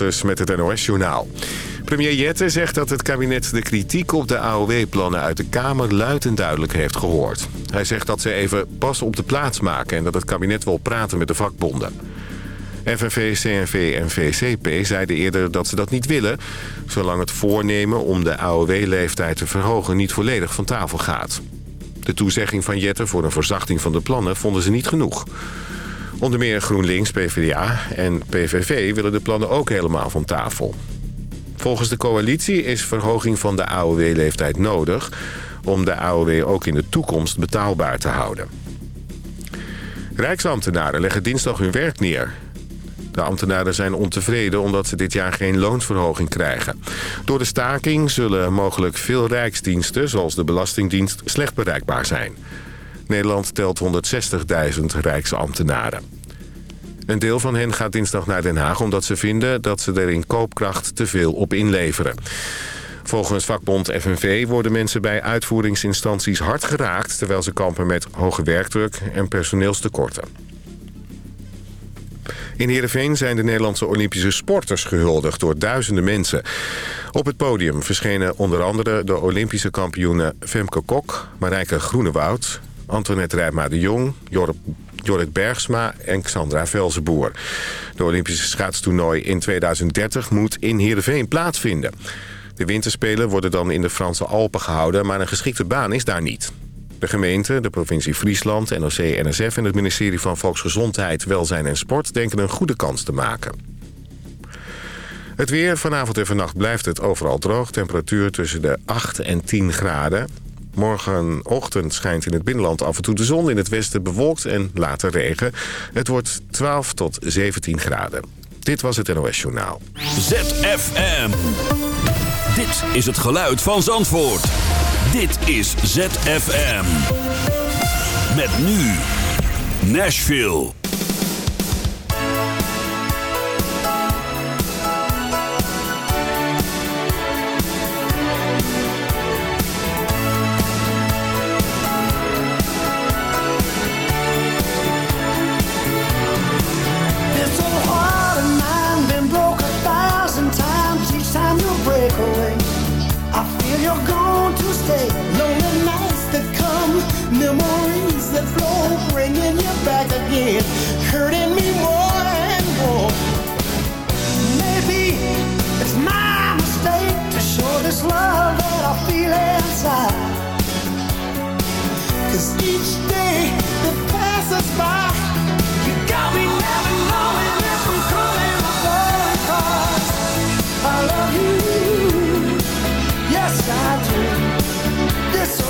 Met het NOS-journaal. Premier Jette zegt dat het kabinet de kritiek op de AOW-plannen uit de Kamer luid en duidelijk heeft gehoord. Hij zegt dat ze even pas op de plaats maken en dat het kabinet wil praten met de vakbonden. FNV, CNV en VCP zeiden eerder dat ze dat niet willen... zolang het voornemen om de AOW-leeftijd te verhogen niet volledig van tafel gaat. De toezegging van Jette voor een verzachting van de plannen vonden ze niet genoeg. Onder meer GroenLinks, PvdA en PVV willen de plannen ook helemaal van tafel. Volgens de coalitie is verhoging van de AOW-leeftijd nodig... om de AOW ook in de toekomst betaalbaar te houden. Rijksambtenaren leggen dinsdag hun werk neer. De ambtenaren zijn ontevreden omdat ze dit jaar geen loonsverhoging krijgen. Door de staking zullen mogelijk veel rijksdiensten, zoals de Belastingdienst, slecht bereikbaar zijn. Nederland telt 160.000 rijksambtenaren. Een deel van hen gaat dinsdag naar Den Haag omdat ze vinden dat ze er in koopkracht te veel op inleveren. Volgens vakbond FNV worden mensen bij uitvoeringsinstanties hard geraakt... terwijl ze kampen met hoge werkdruk en personeelstekorten. In Heerenveen zijn de Nederlandse Olympische sporters gehuldigd door duizenden mensen. Op het podium verschenen onder andere de Olympische kampioenen Femke Kok, Marijke Groenewoud, Antoinette Rijma de Jong, Jorrit Bergsma en Xandra Velzenboer. De Olympische schaatstoernooi in 2030 moet in Heerenveen plaatsvinden. De winterspelen worden dan in de Franse Alpen gehouden, maar een geschikte baan is daar niet. De gemeente, de provincie Friesland, NOC-NSF en het ministerie van Volksgezondheid, Welzijn en Sport denken een goede kans te maken. Het weer vanavond en vannacht blijft het overal droog. Temperatuur tussen de 8 en 10 graden. Morgenochtend schijnt in het binnenland af en toe de zon. In het westen bewolkt en later regen. Het wordt 12 tot 17 graden. Dit was het NOS Journaal. ZFM. Dit is het geluid van Zandvoort. Dit is ZFM. Met nu Nashville. stay. Lonely nights that come, memories that flow, bringing you back again, hurting me more and more. Maybe it's my mistake to show this love that I feel inside. Cause each day that passes by, you got me never knowing if I'm coming or going. I love you. Yes, I do.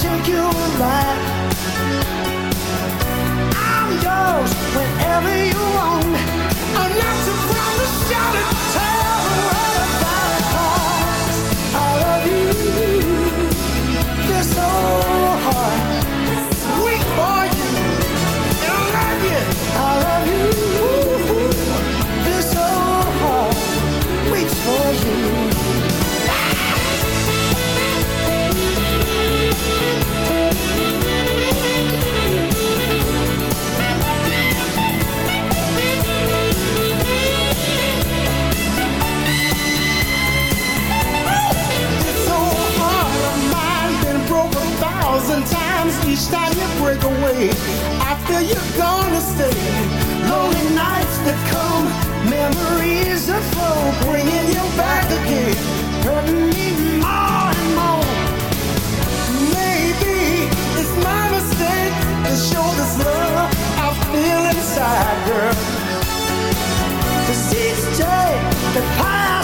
take you alive. I'm yours whenever you want. after you're gonna stay. Lonely nights that come, memories that flow, bringing you back again, hurting me more and more. Maybe it's my mistake to show this love I feel inside, girl. Cause each day that passes.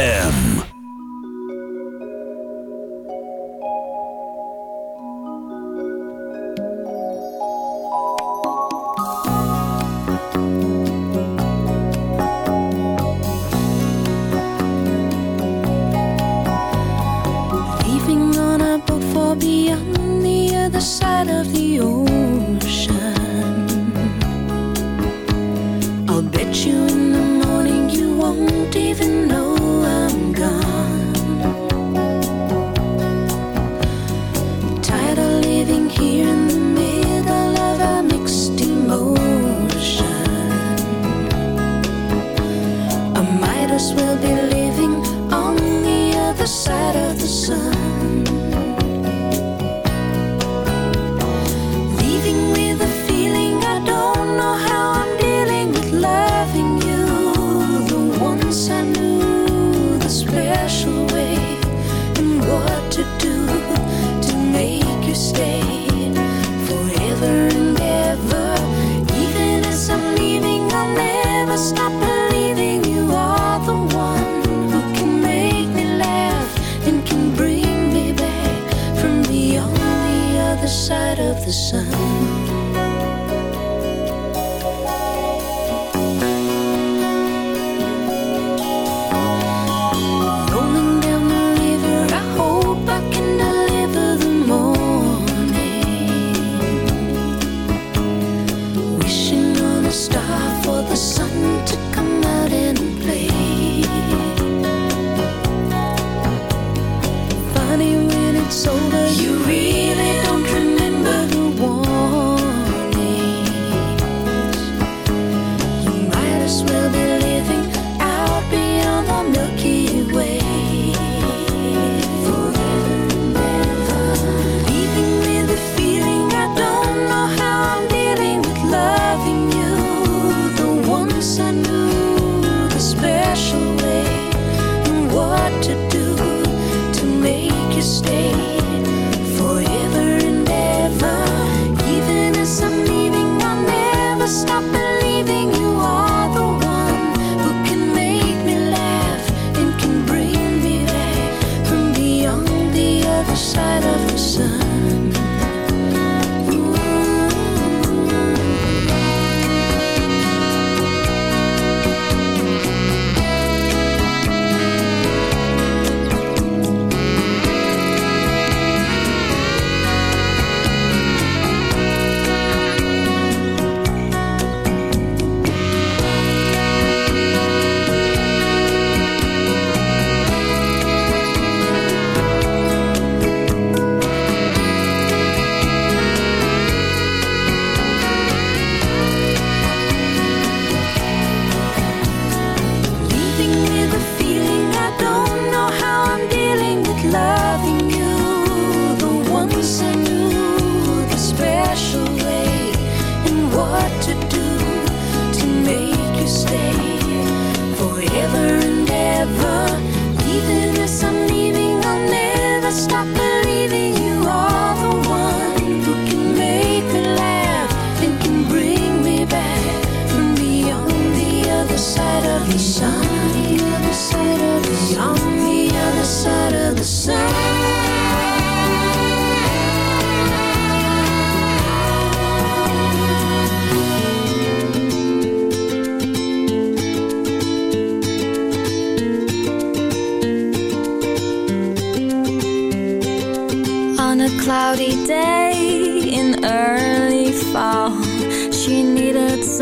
Yeah.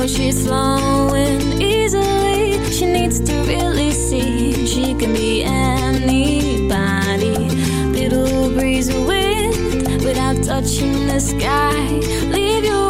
though she's flowing easily, she needs to really see she can be anybody. Little breeze of wind without touching the sky. Leave your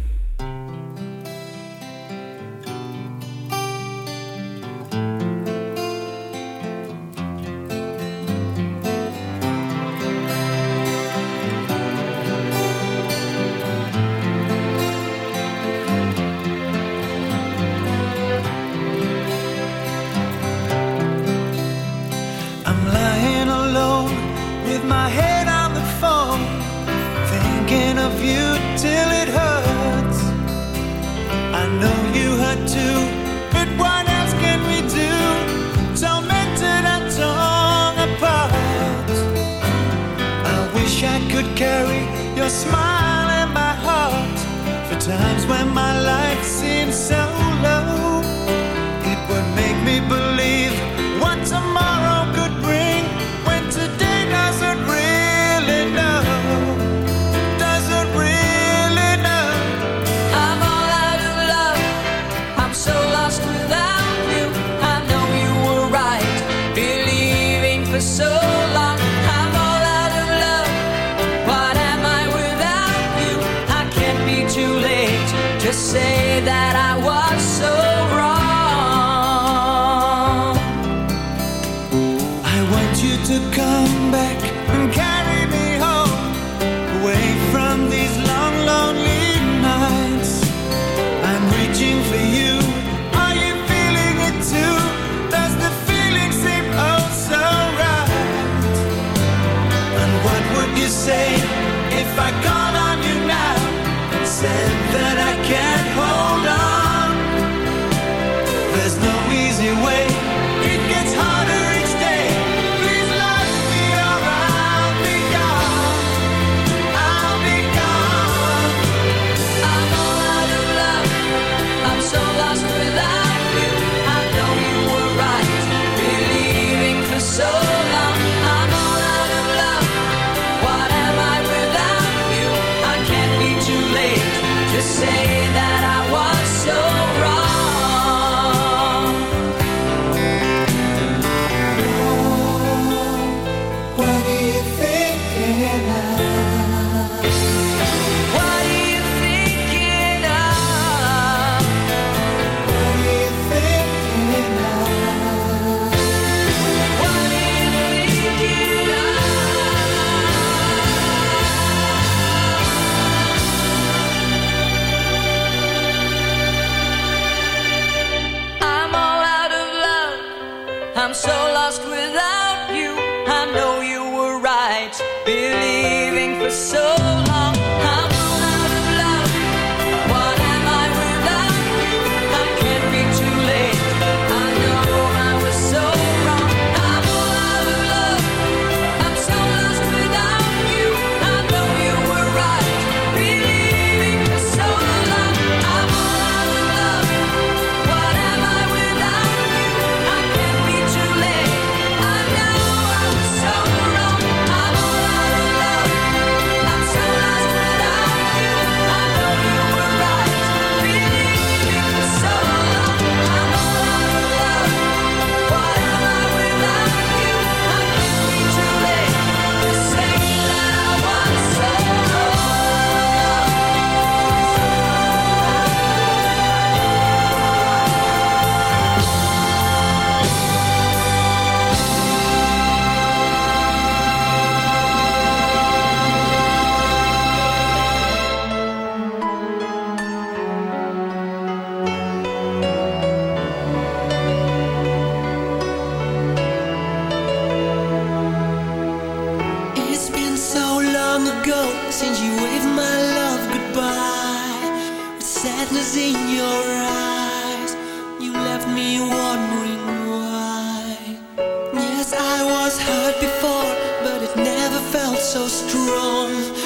carry your smile in my heart for times when my life seems so low. strong.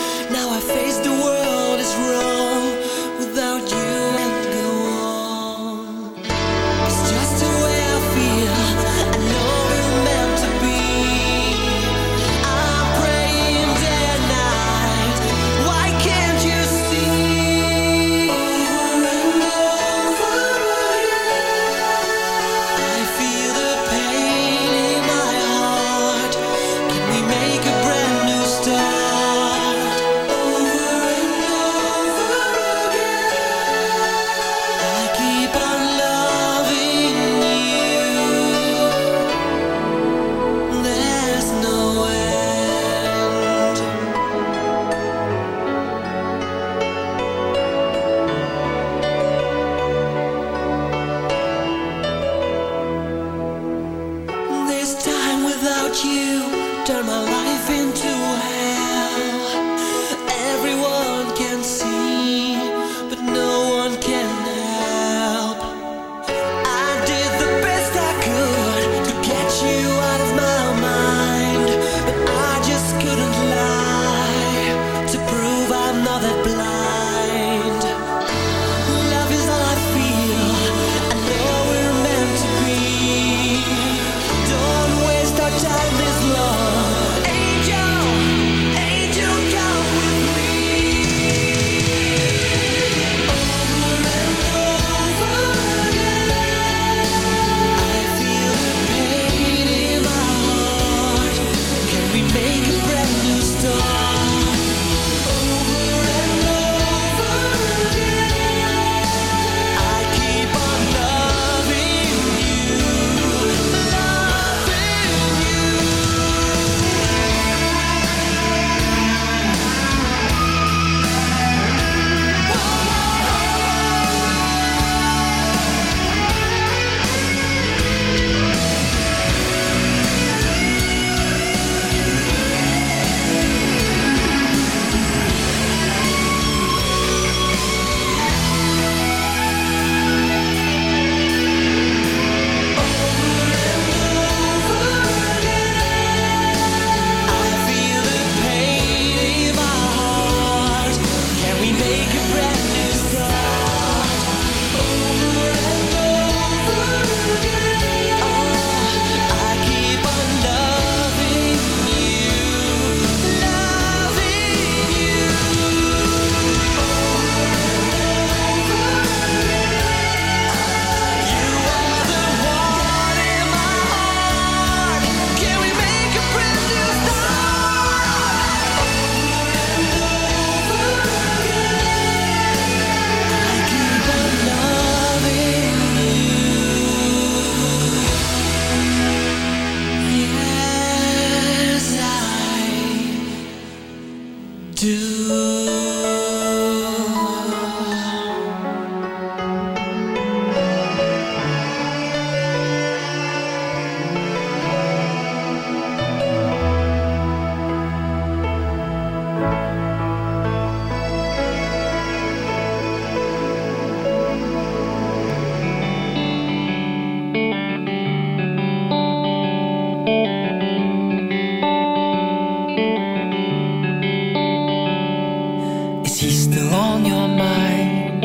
She's still on your mind.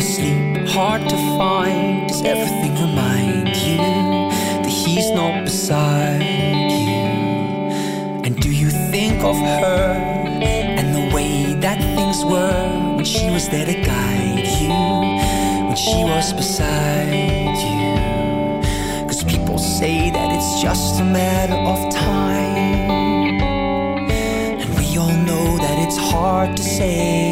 Is sleep hard to find. Does everything remind you that he's not beside you? And do you think of her and the way that things were when she was there to guide you? When she was beside you? Cause people say that it's just a matter of time. And we all know that it's hard to say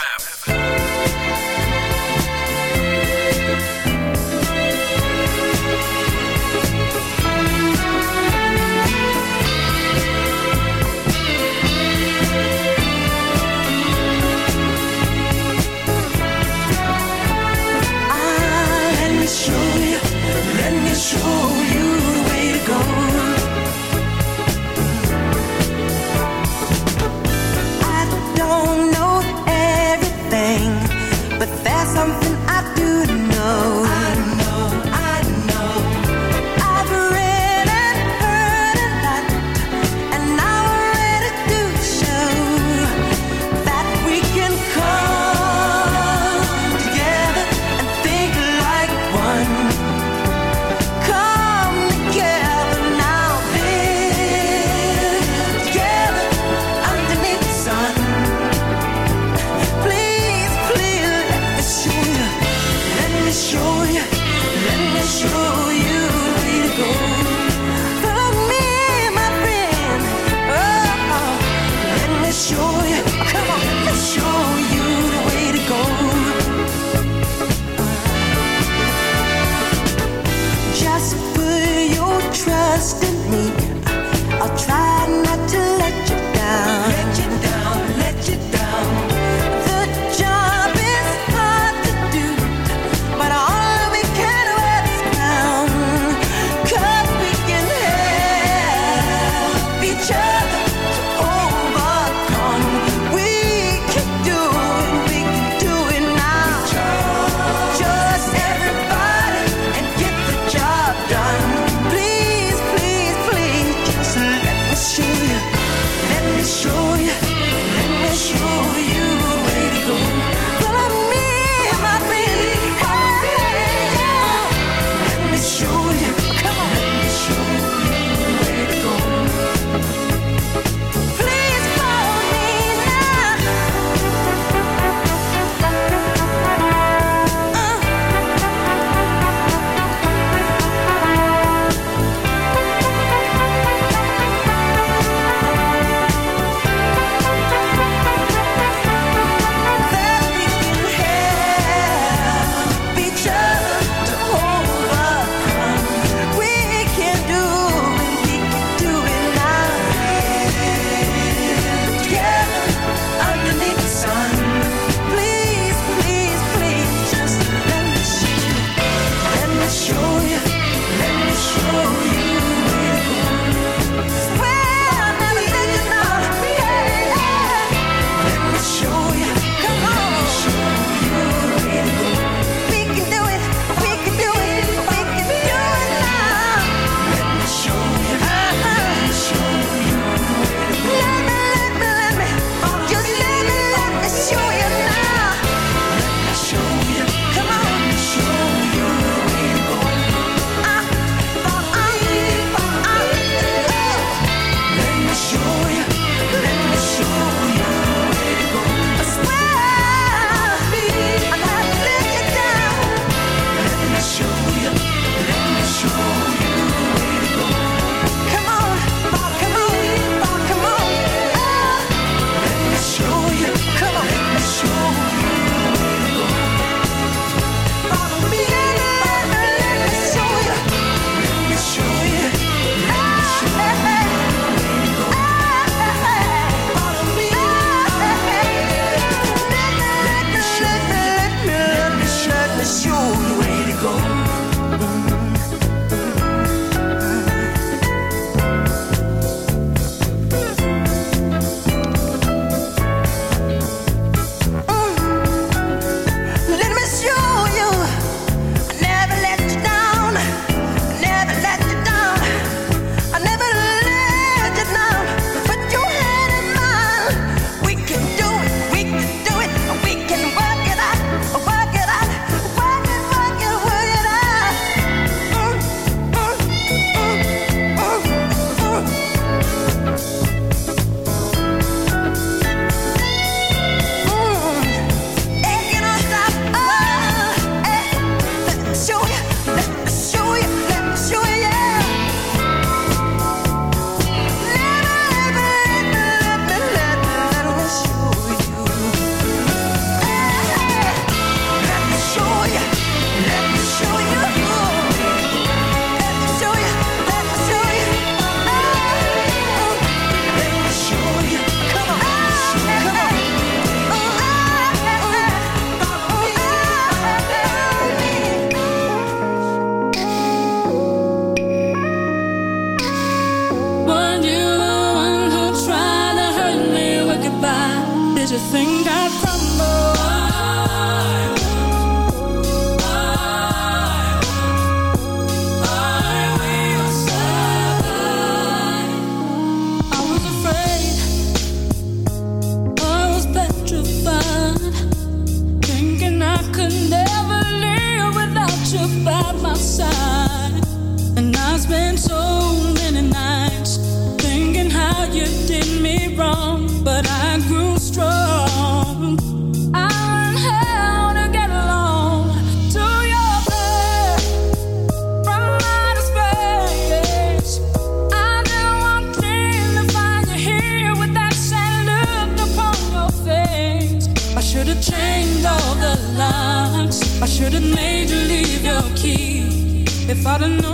I don't know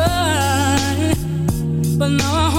run, but now I'm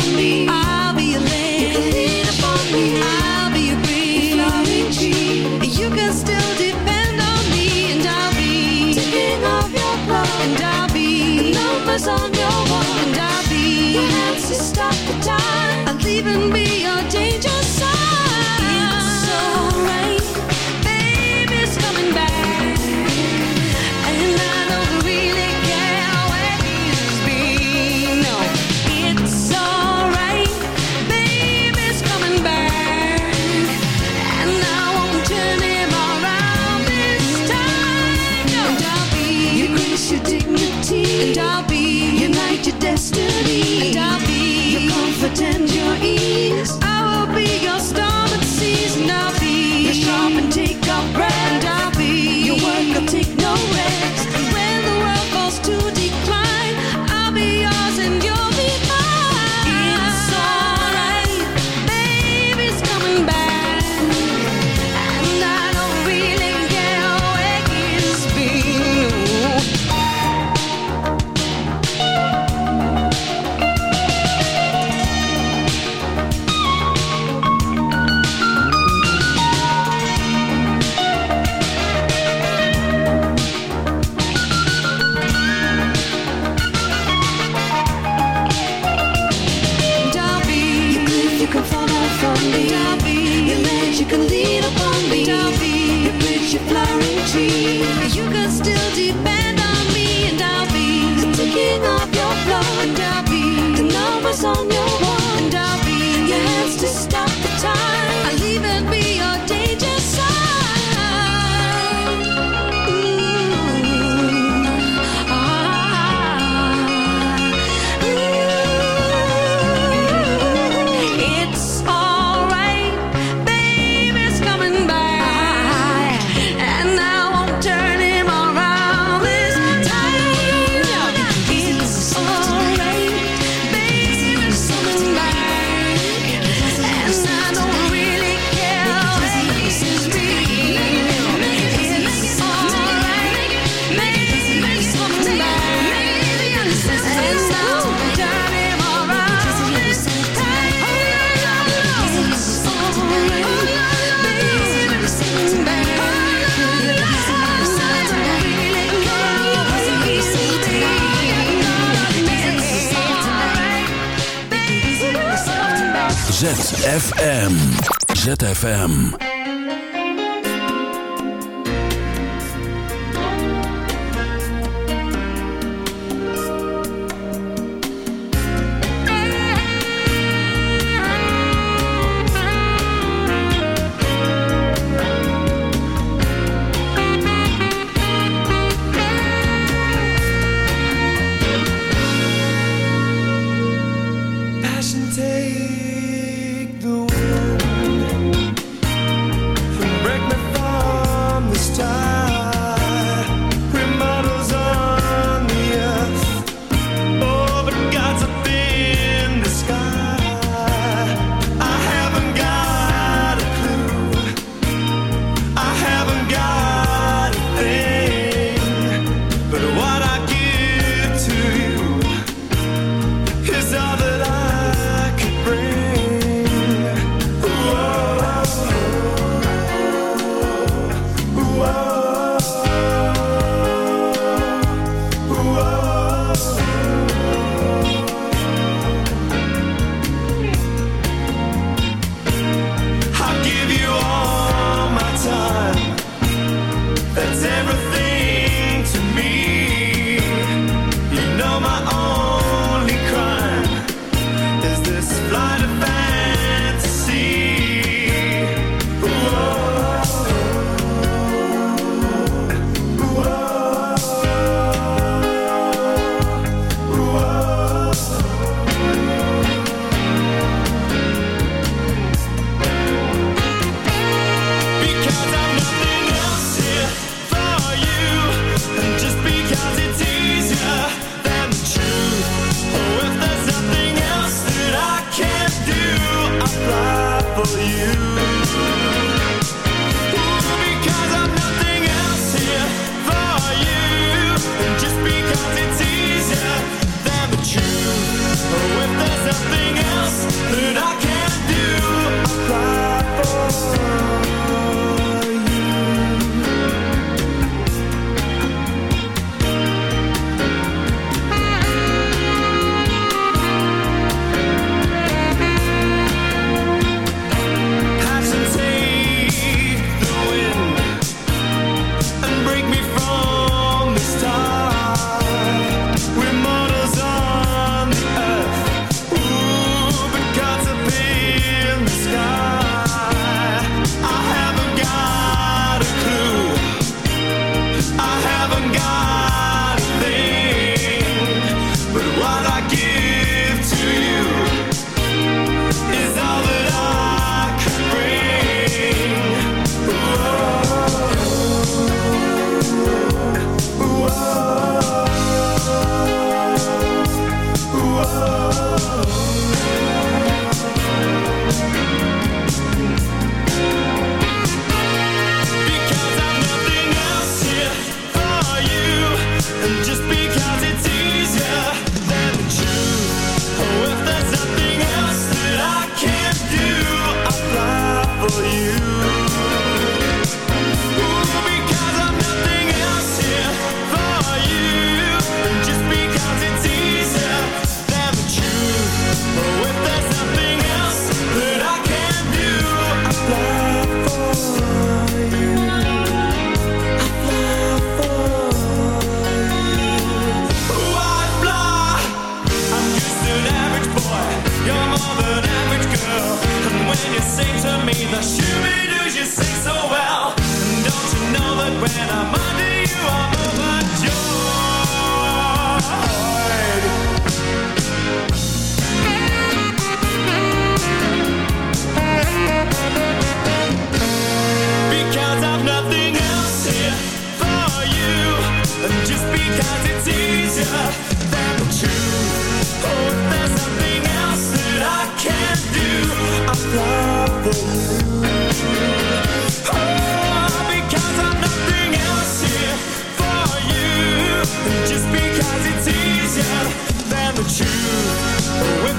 for me. I ZFM.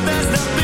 best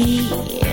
see.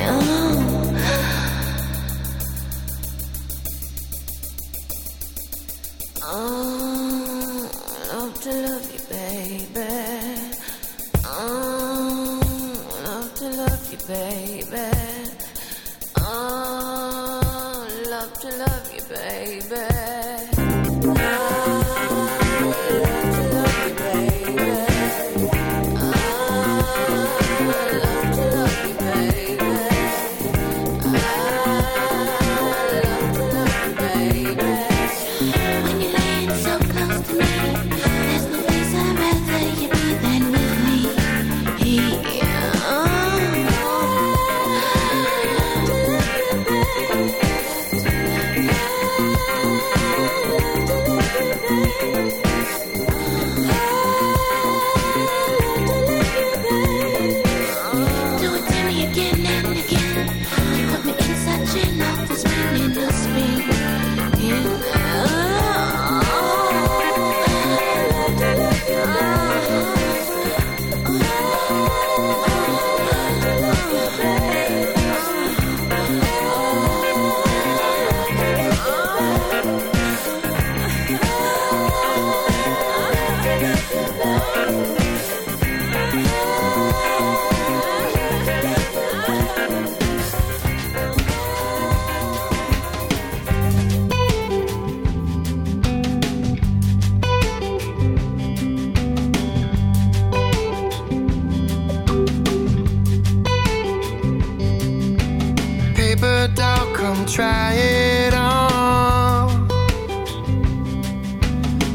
try it on.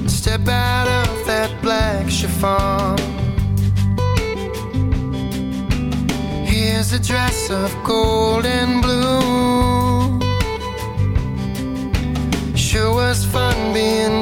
Step out of that black chiffon. Here's a dress of gold and blue. Sure was fun being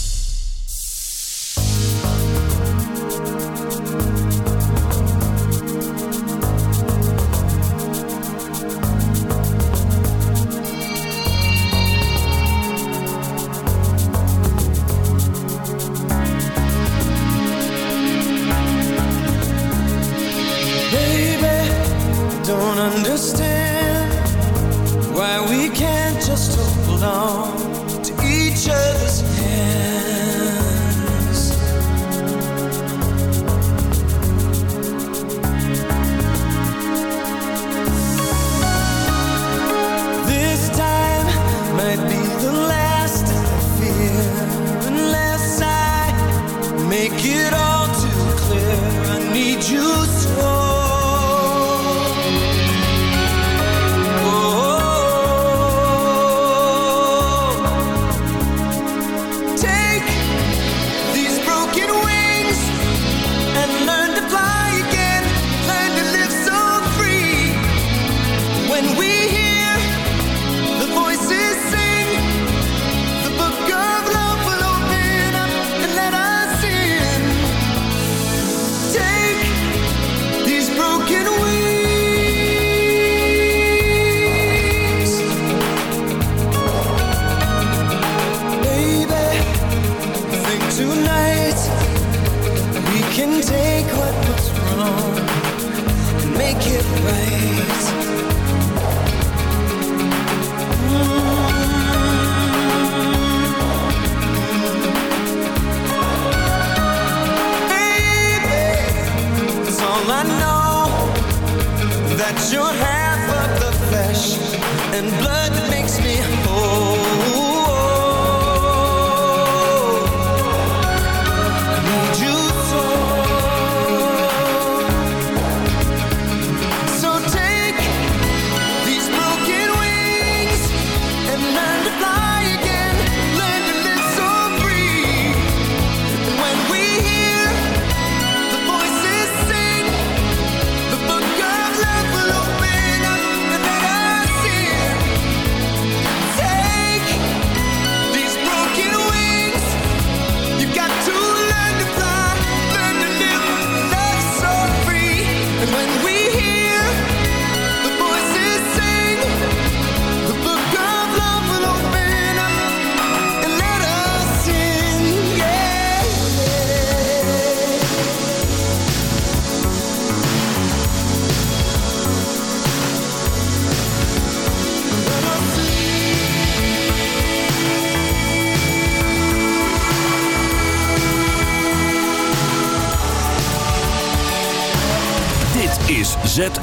marketplace